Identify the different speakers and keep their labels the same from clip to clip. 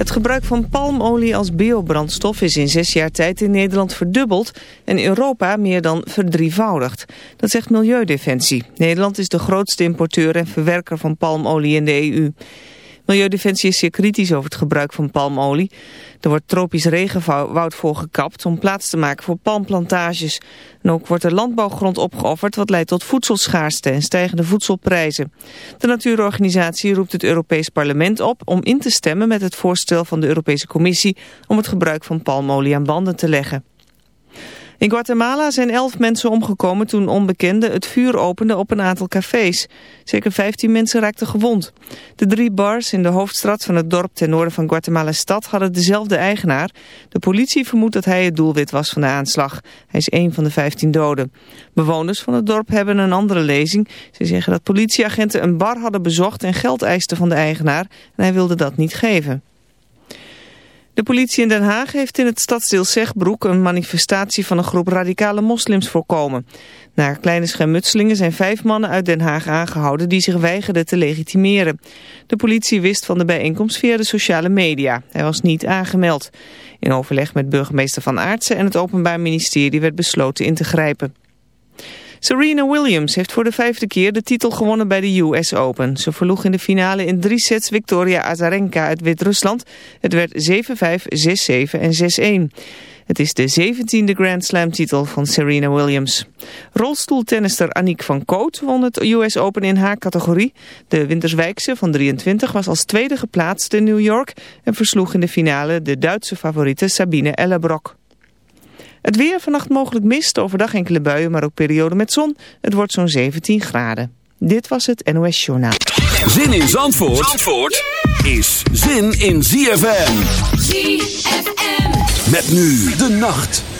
Speaker 1: Het gebruik van palmolie als biobrandstof is in zes jaar tijd in Nederland verdubbeld en Europa meer dan verdrievoudigd. Dat zegt Milieudefensie. Nederland is de grootste importeur en verwerker van palmolie in de EU. Milieudefensie is zeer kritisch over het gebruik van palmolie. Er wordt tropisch regenwoud voor gekapt om plaats te maken voor palmplantages. En ook wordt er landbouwgrond opgeofferd wat leidt tot voedselschaarste en stijgende voedselprijzen. De natuurorganisatie roept het Europees Parlement op om in te stemmen met het voorstel van de Europese Commissie om het gebruik van palmolie aan banden te leggen. In Guatemala zijn elf mensen omgekomen toen onbekenden het vuur openden op een aantal cafés. Zeker 15 mensen raakten gewond. De drie bars in de hoofdstad van het dorp ten noorden van Guatemala stad hadden dezelfde eigenaar. De politie vermoedt dat hij het doelwit was van de aanslag. Hij is een van de 15 doden. Bewoners van het dorp hebben een andere lezing. Ze zeggen dat politieagenten een bar hadden bezocht en geld eisten van de eigenaar. En hij wilde dat niet geven. De politie in Den Haag heeft in het stadsdeel Zegbroek een manifestatie van een groep radicale moslims voorkomen. Na kleine schermutselingen zijn vijf mannen uit Den Haag aangehouden die zich weigerden te legitimeren. De politie wist van de bijeenkomst via de sociale media. Hij was niet aangemeld. In overleg met burgemeester Van Aartsen en het Openbaar Ministerie werd besloten in te grijpen. Serena Williams heeft voor de vijfde keer de titel gewonnen bij de US Open. Ze verloeg in de finale in drie sets Victoria Azarenka uit Wit-Rusland. Het werd 7-5, 6-7 en 6-1. Het is de zeventiende Grand Slam titel van Serena Williams. Rolstoeltennister Aniek van Koot won het US Open in haar categorie. De Winterswijkse van 23 was als tweede geplaatst in New York... en versloeg in de finale de Duitse favoriete Sabine Ellebrok. Het weer vannacht mogelijk mist, overdag enkele buien, maar ook perioden met zon. Het wordt zo'n 17 graden. Dit was het NOS Journaal.
Speaker 2: Zin in Zandvoort, Zandvoort is zin in ZFM.
Speaker 3: ZFM.
Speaker 2: Met nu de nacht.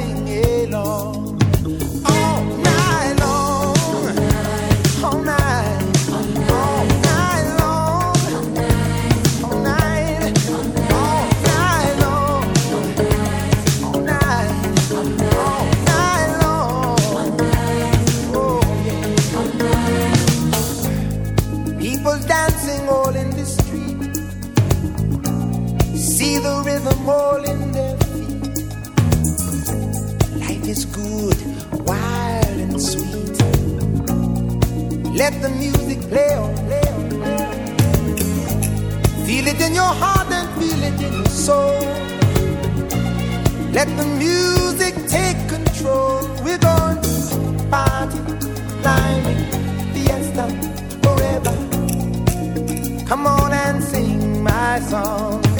Speaker 4: play on. Feel it in your heart and feel it in your soul. Let the music take control. We're going to party, climbing, fiesta, forever. Come on and sing my song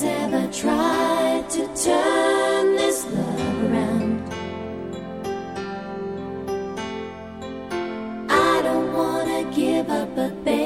Speaker 5: friends ever tried to
Speaker 6: turn this
Speaker 4: love
Speaker 7: around? I don't
Speaker 3: wanna
Speaker 8: give up, a
Speaker 9: baby.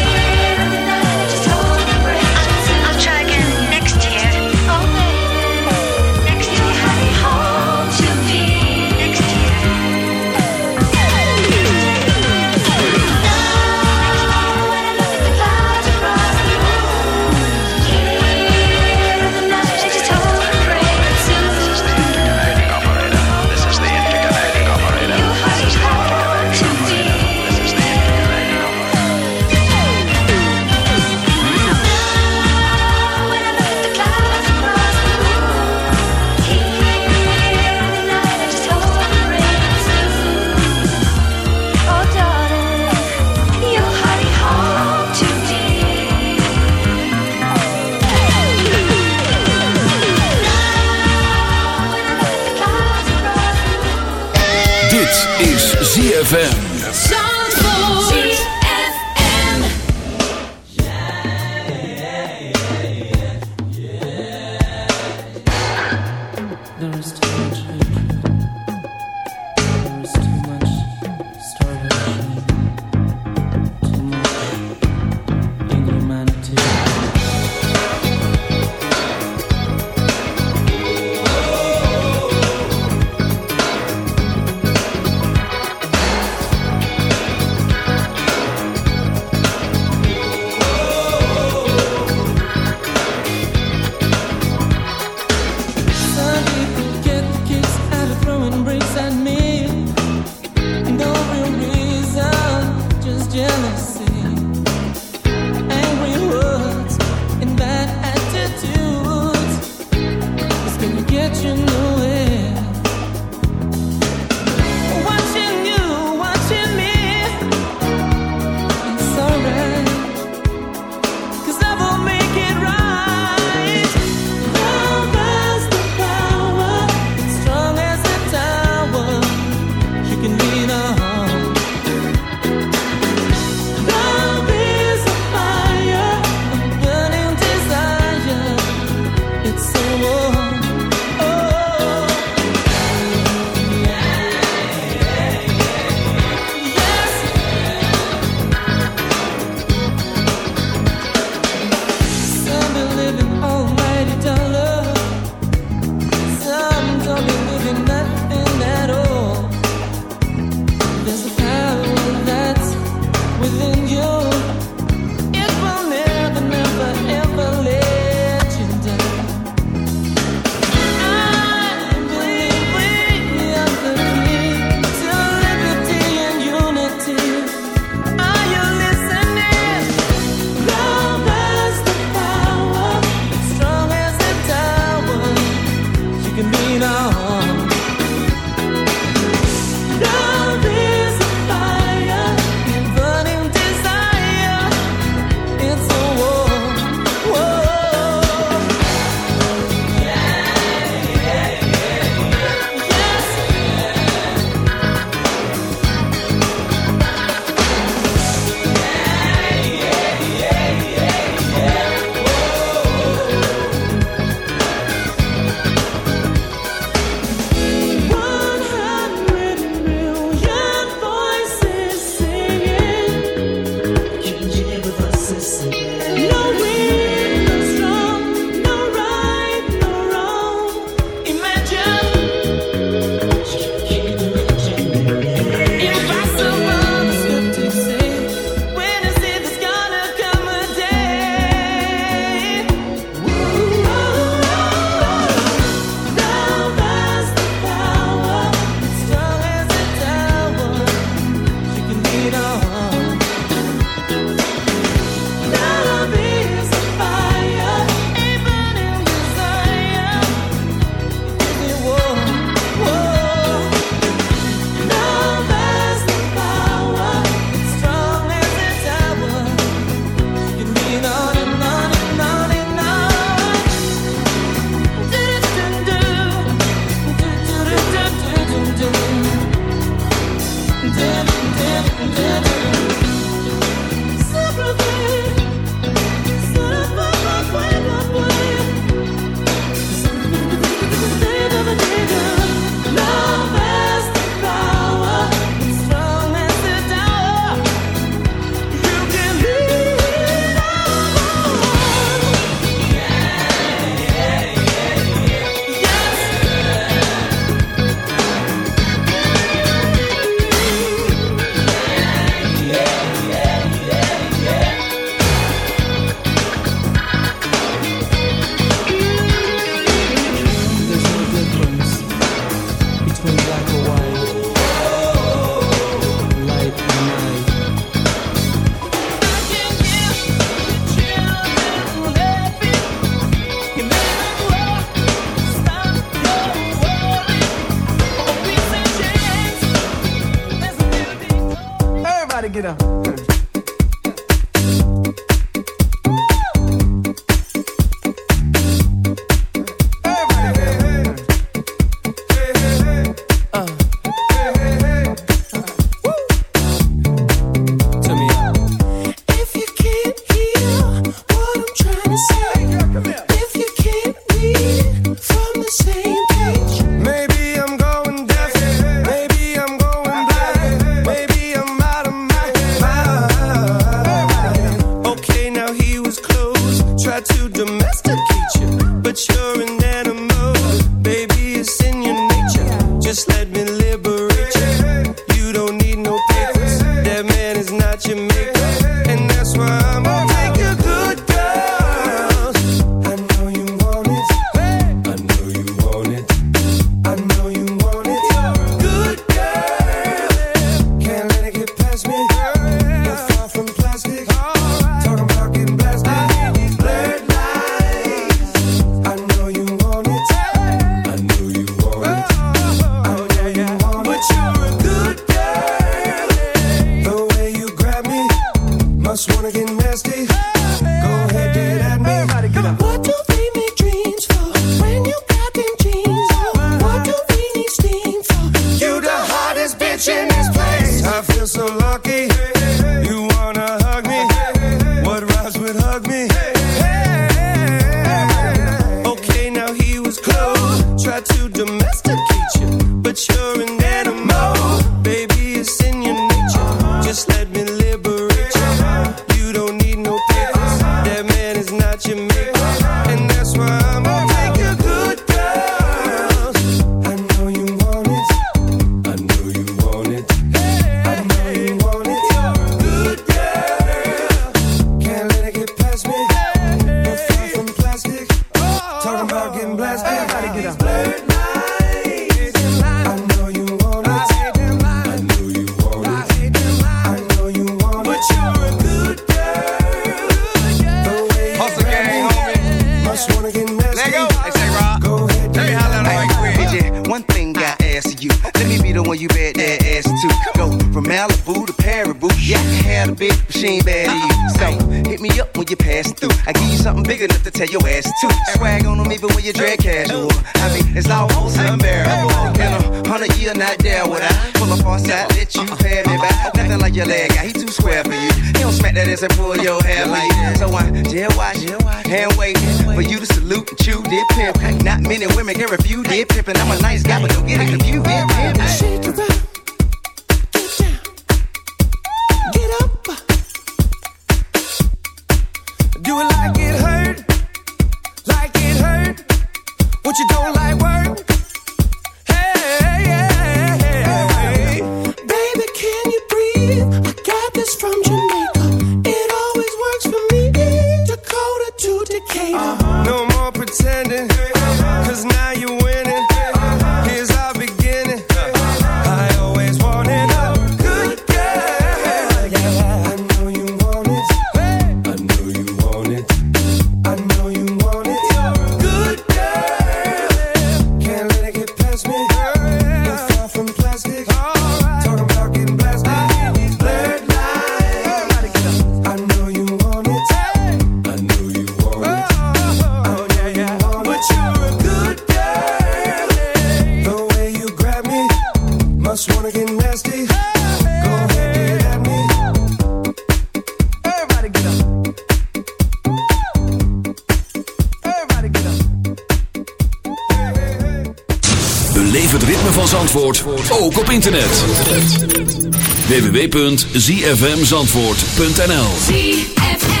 Speaker 2: www.zfmzandvoort.nl